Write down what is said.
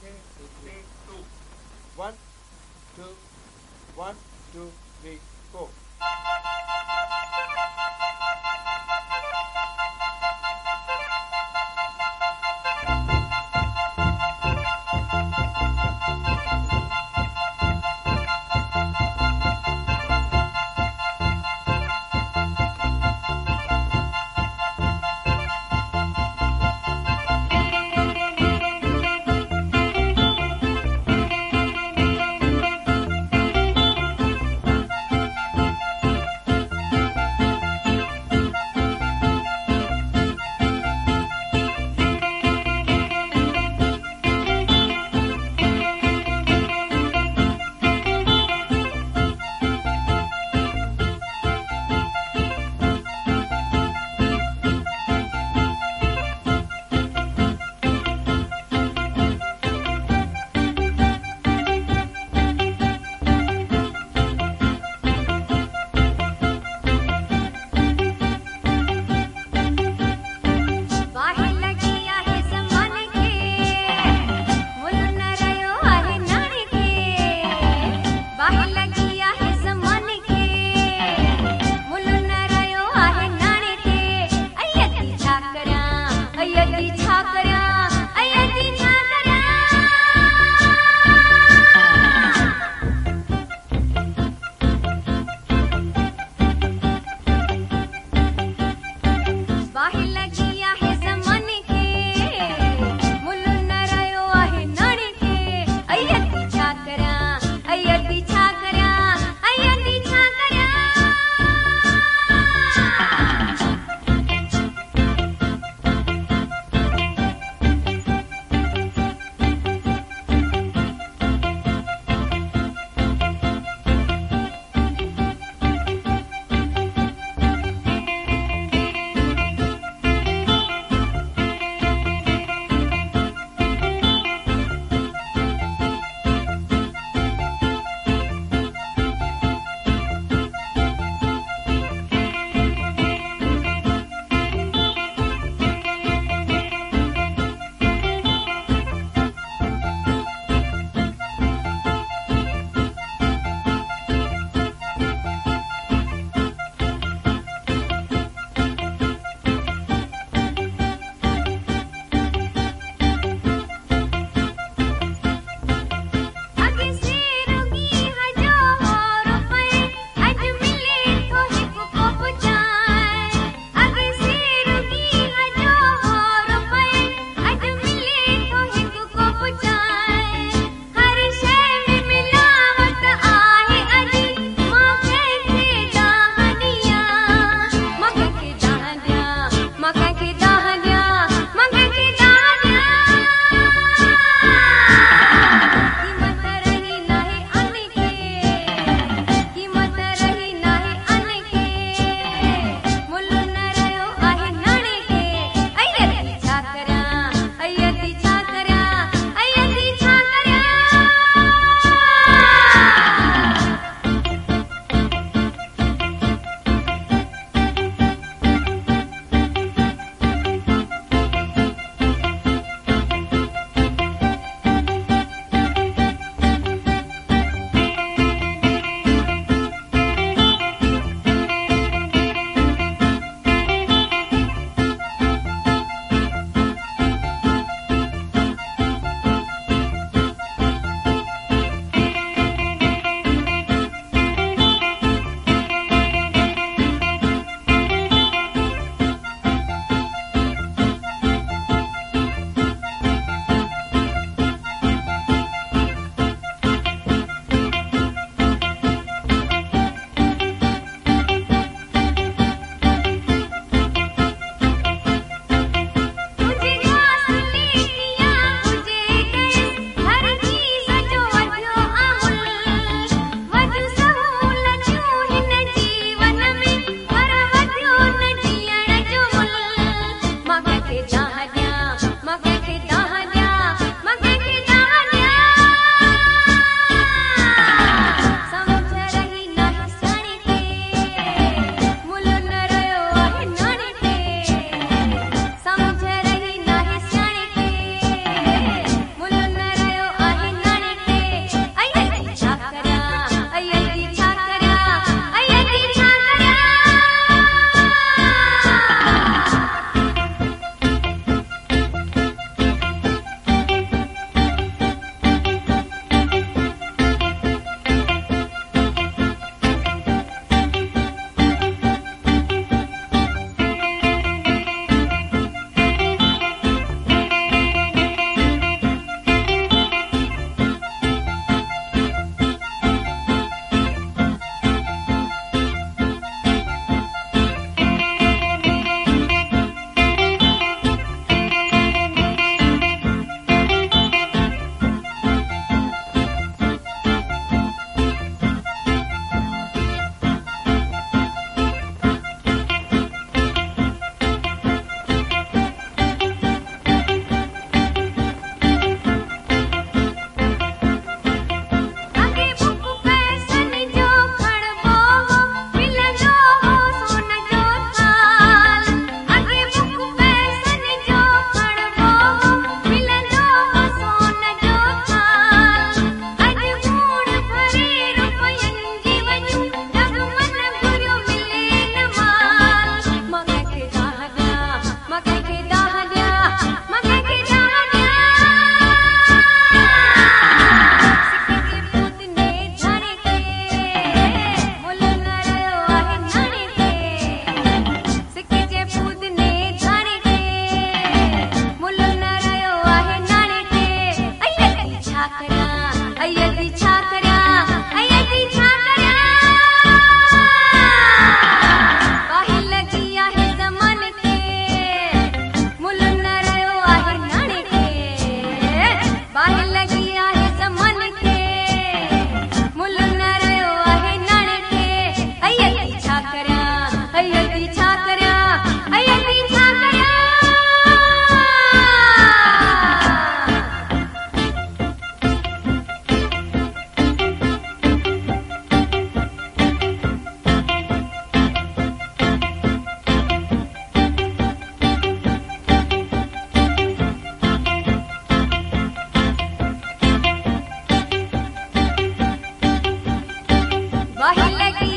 Okay. Sakara. Bájenle aquí.